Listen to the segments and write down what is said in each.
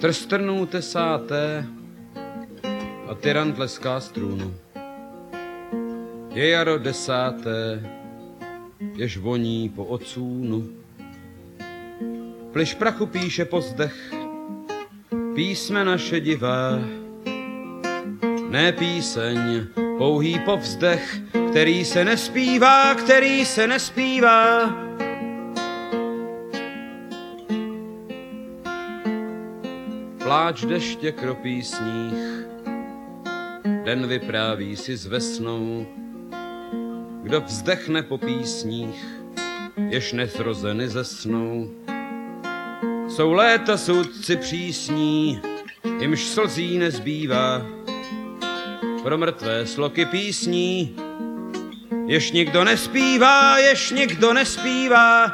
Trstrnou tesáté a tyran tleská strůnu. Je jaro desáté, jež voní po ocůnu. Pliš prachu píše pozdech, písmena šedivá, ne píseň, pouhý povzdech, který se nespívá, který se nespívá. Pláč deště kropí sníh, den vypráví si s vesnou, kdo vzdechne po písních, jež nezrozeny ze snou. Jsou léta soudci přísní, jimž slzí nezbývá, pro mrtvé sloky písní, jež nikdo nespívá, jež nikdo nespívá.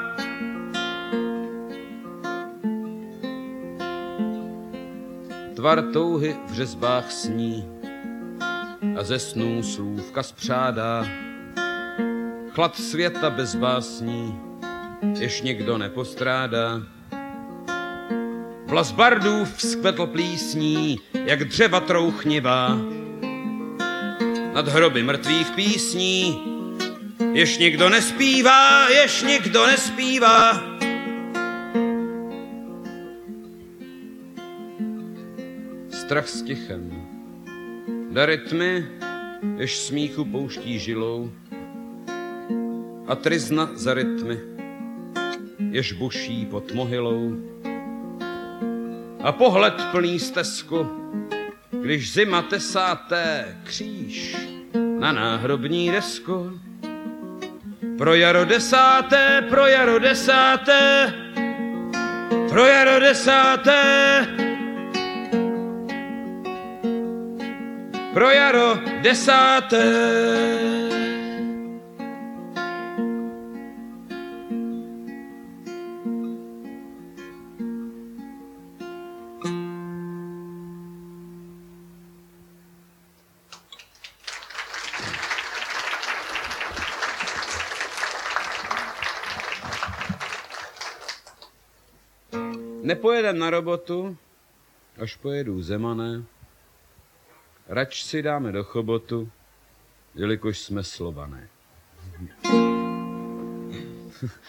Tvar touhy v řezbách sní a ze snů slůvka spřádá. Chlad světa bez básní, jež nikdo nepostrádá. Vlas bardů vzkvetl plísní, jak dřeva trouchnivá. Nad hroby mrtvých písní, jež nikdo nespívá, jež nikdo nespívá. Strach s tichem, dary tmy, jež smíchu pouští žilou, a trizna za rytmy, jež buší pod mohylou. A pohled plný stezku, když zima tesáté kříž na náhrobní desku. Pro jaro desáté, pro jaro desáté, pro jaro desáté, pro jaro desáté. Nepojedem na robotu, až pojedu zemané. Rač si dáme do chobotu, jelikož jsme slované.